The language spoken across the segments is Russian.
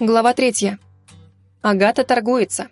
Глава третья. Агата торгуется.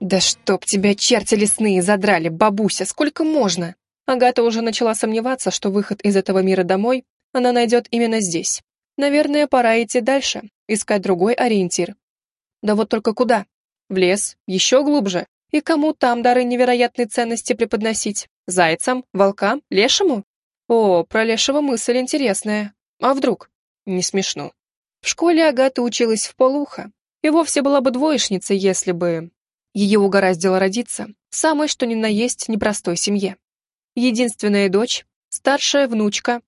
«Да чтоб тебя черти лесные задрали, бабуся, сколько можно?» Агата уже начала сомневаться, что выход из этого мира домой она найдет именно здесь. Наверное, пора идти дальше, искать другой ориентир. Да вот только куда? В лес? Еще глубже? И кому там дары невероятной ценности преподносить? Зайцам? Волкам? Лешему? О, про лешего мысль интересная. А вдруг? Не смешно. В школе Агата училась в полуха, и вовсе была бы двоечницей, если бы... Ее угораздило родиться самой что ни на есть непростой семье. Единственная дочь, старшая внучка.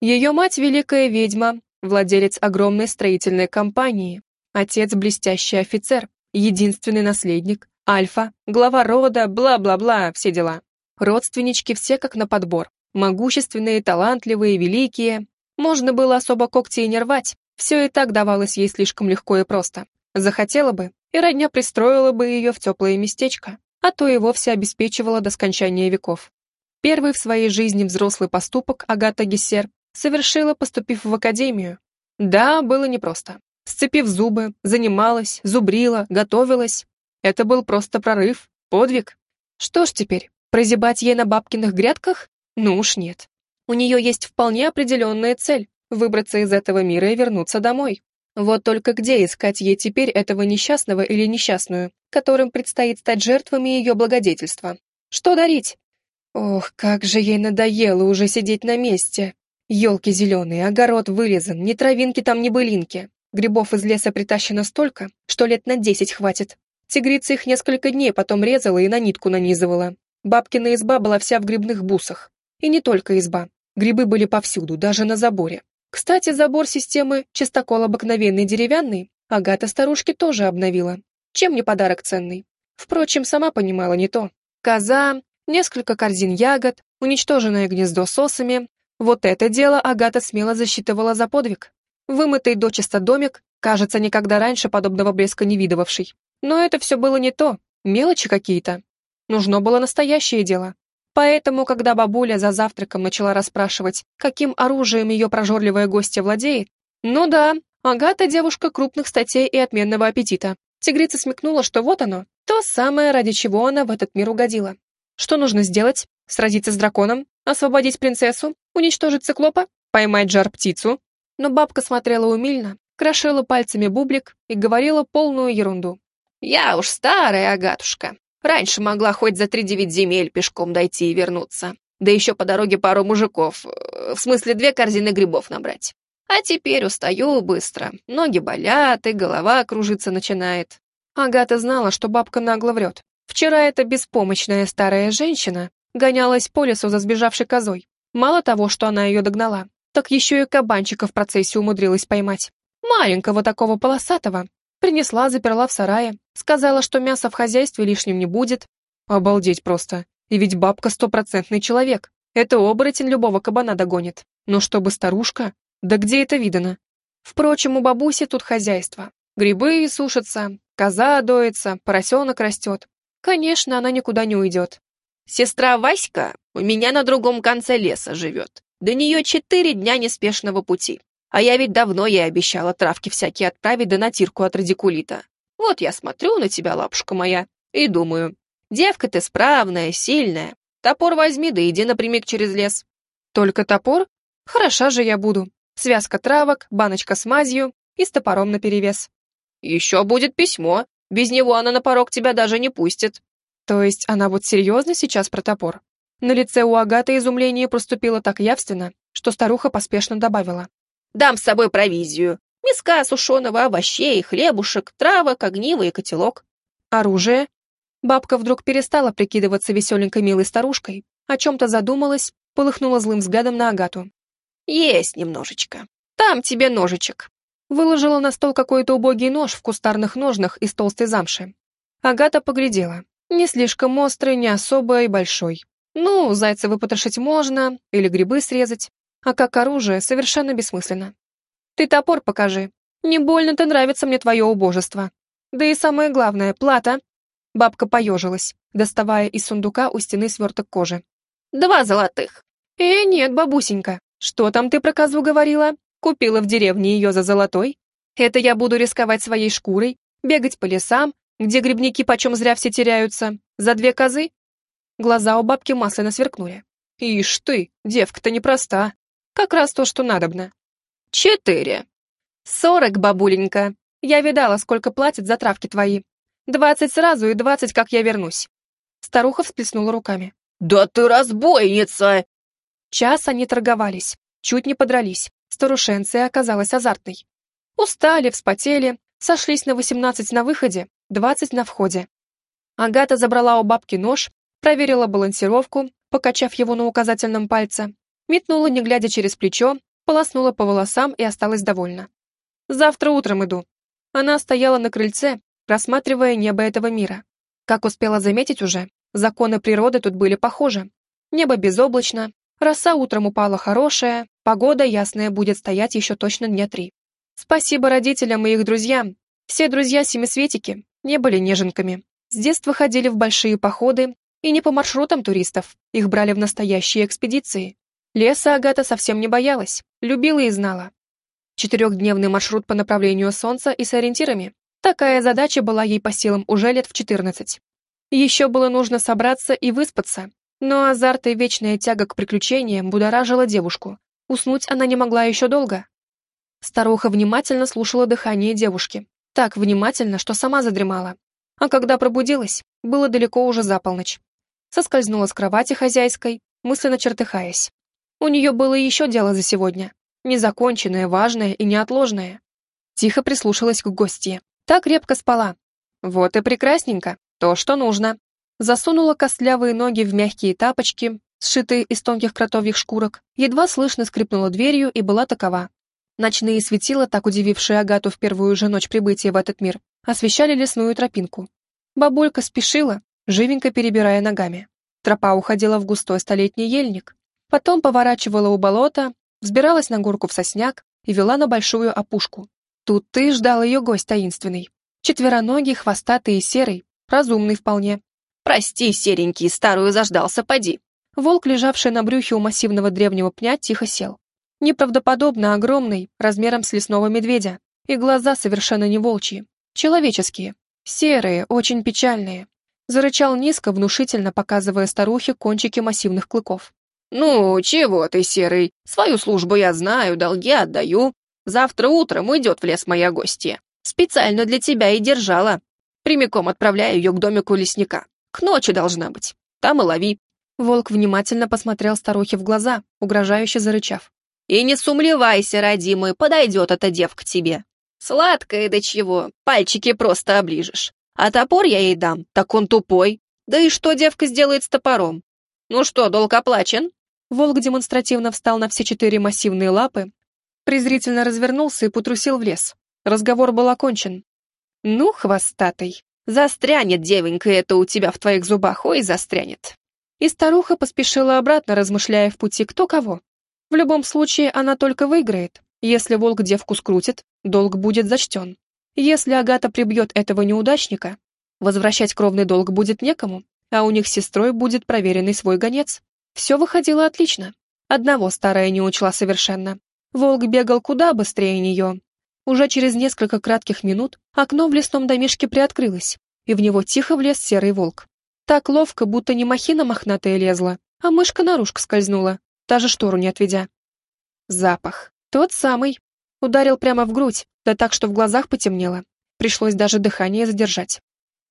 Ее мать — великая ведьма, владелец огромной строительной компании, отец — блестящий офицер, единственный наследник, альфа, глава рода, бла-бла-бла, все дела. Родственнички все как на подбор, могущественные, талантливые, великие, можно было особо когти и не рвать, все и так давалось ей слишком легко и просто. Захотела бы, и родня пристроила бы ее в теплое местечко, а то и вовсе обеспечивала до скончания веков. Первый в своей жизни взрослый поступок Агата Гессер совершила, поступив в академию. Да, было непросто. Сцепив зубы, занималась, зубрила, готовилась. Это был просто прорыв, подвиг. Что ж теперь, прозябать ей на бабкиных грядках? Ну уж нет. У нее есть вполне определенная цель — выбраться из этого мира и вернуться домой. Вот только где искать ей теперь этого несчастного или несчастную, которым предстоит стать жертвами ее благодетельства? Что дарить? Ох, как же ей надоело уже сидеть на месте. Елки зеленые, огород вырезан, ни травинки там, ни былинки. Грибов из леса притащено столько, что лет на десять хватит. Тигрица их несколько дней потом резала и на нитку нанизывала. Бабкина изба была вся в грибных бусах. И не только изба. Грибы были повсюду, даже на заборе. Кстати, забор системы чистокол обыкновенный деревянный Агата старушки тоже обновила. Чем не подарок ценный? Впрочем, сама понимала не то. Коза, несколько корзин ягод, уничтоженное гнездо с осами. Вот это дело Агата смело засчитывала за подвиг. Вымытый дочисто домик, кажется, никогда раньше подобного блеска не видывавший. Но это все было не то, мелочи какие-то. Нужно было настоящее дело. Поэтому, когда бабуля за завтраком начала расспрашивать, каким оружием ее прожорливая гостья владеет, ну да, Агата девушка крупных статей и отменного аппетита. Тигрица смекнула, что вот оно, то самое, ради чего она в этот мир угодила. Что нужно сделать? Сразиться с драконом? Освободить принцессу? Уничтожить циклопа? Поймать жар-птицу? Но бабка смотрела умильно, крошила пальцами бублик и говорила полную ерунду. «Я уж старая Агатушка. Раньше могла хоть за три девять земель пешком дойти и вернуться. Да еще по дороге пару мужиков, э, в смысле две корзины грибов набрать. А теперь устаю быстро, ноги болят и голова кружиться начинает. Агата знала, что бабка нагло врет. Вчера эта беспомощная старая женщина гонялась по лесу за сбежавшей козой. Мало того, что она ее догнала, так еще и кабанчика в процессе умудрилась поймать. Маленького такого полосатого, Принесла, заперла в сарае. Сказала, что мяса в хозяйстве лишним не будет. Обалдеть просто. И ведь бабка стопроцентный человек. Это оборотень любого кабана догонит. Но чтобы старушка? Да где это видано? Впрочем, у бабуси тут хозяйство. Грибы сушатся, коза доится, поросенок растет. Конечно, она никуда не уйдет. Сестра Васька у меня на другом конце леса живет. До нее четыре дня неспешного пути. А я ведь давно ей обещала травки всякие отправить да натирку от радикулита. Вот я смотрю на тебя, лапушка моя, и думаю, девка ты справная, сильная. Топор возьми, да иди напрямик через лес. Только топор? Хороша же я буду. Связка травок, баночка с мазью и с топором наперевес. Еще будет письмо. Без него она на порог тебя даже не пустит. То есть она вот серьезно сейчас про топор? На лице у Агаты изумление проступило так явственно, что старуха поспешно добавила. Дам с собой провизию. Миска сушеного овощей, хлебушек, травок, огниво и котелок. Оружие. Бабка вдруг перестала прикидываться веселенькой милой старушкой, о чем-то задумалась, полыхнула злым взглядом на Агату. «Есть немножечко. Там тебе ножичек». Выложила на стол какой-то убогий нож в кустарных ножнах из толстой замши. Агата поглядела. Не слишком острый, не особо и большой. Ну, зайца выпотрошить можно, или грибы срезать а как оружие совершенно бессмысленно. Ты топор покажи. Не больно-то нравится мне твое убожество. Да и самое главное, плата. Бабка поежилась, доставая из сундука у стены сверток кожи. Два золотых. Э, нет, бабусенька, что там ты про козу говорила? Купила в деревне ее за золотой. Это я буду рисковать своей шкурой, бегать по лесам, где грибники почем зря все теряются, за две козы? Глаза у бабки масляно сверкнули. Ишь ты, девка-то непроста. Как раз то, что надобно. Четыре. Сорок, бабуленька. Я видала, сколько платят за травки твои. Двадцать сразу и двадцать, как я вернусь. Старуха всплеснула руками. «Да ты разбойница!» Час они торговались, чуть не подрались. Старушенция оказалась азартной. Устали, вспотели, сошлись на восемнадцать на выходе, двадцать на входе. Агата забрала у бабки нож, проверила балансировку, покачав его на указательном пальце, метнула, не глядя через плечо, полоснула по волосам и осталась довольна. «Завтра утром иду». Она стояла на крыльце, рассматривая небо этого мира. Как успела заметить уже, законы природы тут были похожи. Небо безоблачно, роса утром упала хорошая, погода ясная будет стоять еще точно дня три. Спасибо родителям и их друзьям. Все друзья-семисветики не были неженками. С детства ходили в большие походы, и не по маршрутам туристов, их брали в настоящие экспедиции. Леса Агата совсем не боялась, любила и знала. Четырехдневный маршрут по направлению Солнца и с ориентирами. Такая задача была ей по силам уже лет в 14. Еще было нужно собраться и выспаться, но азарт и вечная тяга к приключениям будоражила девушку. Уснуть она не могла еще долго. Старуха внимательно слушала дыхание девушки. Так внимательно, что сама задремала. А когда пробудилась, было далеко уже за полночь. Соскользнула с кровати хозяйской, мысленно чертыхаясь. У нее было еще дело за сегодня. Незаконченное, важное и неотложное. Тихо прислушалась к гостье. Так крепко спала. Вот и прекрасненько, то, что нужно. Засунула костлявые ноги в мягкие тапочки, сшитые из тонких кротовьих шкурок, едва слышно скрипнула дверью и была такова. Ночные светила, так удивившие Агату в первую же ночь прибытия в этот мир, освещали лесную тропинку. Бабулька спешила, живенько перебирая ногами. Тропа уходила в густой столетний ельник, потом поворачивала у болота, взбиралась на горку в сосняк и вела на большую опушку, Тут ты ждал ее гость таинственный. Четвероногий, хвостатый и серый, разумный вполне. «Прости, серенький, старую заждался, поди». Волк, лежавший на брюхе у массивного древнего пня, тихо сел. Неправдоподобно огромный, размером с лесного медведя, и глаза совершенно не волчьи, человеческие, серые, очень печальные. Зарычал низко, внушительно показывая старухе кончики массивных клыков. «Ну, чего ты, серый? Свою службу я знаю, долги отдаю. Завтра утром уйдет в лес моя гостья. Специально для тебя и держала. Прямиком отправляю ее к домику лесника. К ночи должна быть. Там и лови». Волк внимательно посмотрел старухе в глаза, угрожающе зарычав. «И не сумлевайся, родимый, подойдет эта девка тебе. Сладкая до чего, пальчики просто оближешь. А топор я ей дам, так он тупой. Да и что девка сделает с топором? Ну что, долг оплачен?» Волк демонстративно встал на все четыре массивные лапы, презрительно развернулся и потрусил в лес. Разговор был окончен. «Ну, хвостатый, застрянет, девонька, это у тебя в твоих зубах, ой, застрянет». И старуха поспешила обратно, размышляя в пути кто кого. В любом случае, она только выиграет. Если волк девку скрутит, долг будет зачтен. Если Агата прибьет этого неудачника, возвращать кровный долг будет некому, а у них с сестрой будет проверенный свой гонец. Все выходило отлично. Одного старая не учла совершенно. Волк бегал куда быстрее нее. Уже через несколько кратких минут окно в лесном домишке приоткрылось, и в него тихо влез серый волк. Так ловко, будто не махина мохнатая лезла, а мышка наружка скользнула, даже штору не отведя. Запах. Тот самый. Ударил прямо в грудь, да так, что в глазах потемнело. Пришлось даже дыхание задержать.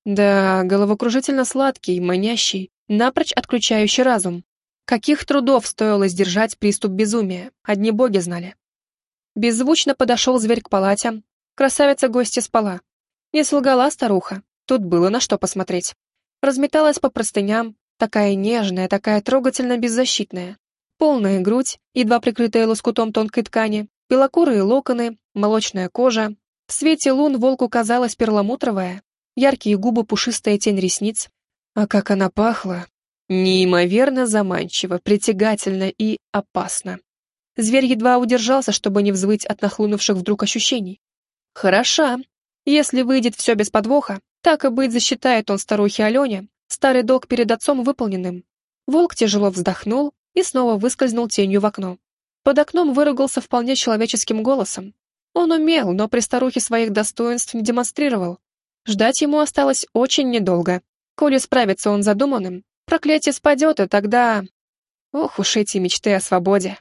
Да, головокружительно сладкий, манящий, напрочь отключающий разум. Каких трудов стоило сдержать приступ безумия, одни боги знали. Беззвучно подошел зверь к палате. Красавица гостья спала. Не солгала старуха, тут было на что посмотреть. Разметалась по простыням, такая нежная, такая трогательно беззащитная. Полная грудь, едва прикрытая лоскутом тонкой ткани, белокурые локоны, молочная кожа. В свете лун волку казалась перламутровая, яркие губы, пушистая тень ресниц. А как она пахла! Неимоверно заманчиво, притягательно и опасно. Зверь едва удержался, чтобы не взвыть от нахлынувших вдруг ощущений. «Хороша. Если выйдет все без подвоха, так и быть засчитает он старухе Алене, старый долг перед отцом выполненным». Волк тяжело вздохнул и снова выскользнул тенью в окно. Под окном выругался вполне человеческим голосом. Он умел, но при старухе своих достоинств не демонстрировал. Ждать ему осталось очень недолго. Коли справится он задуманным, Проклятие спадет, и тогда... Ох уж эти мечты о свободе.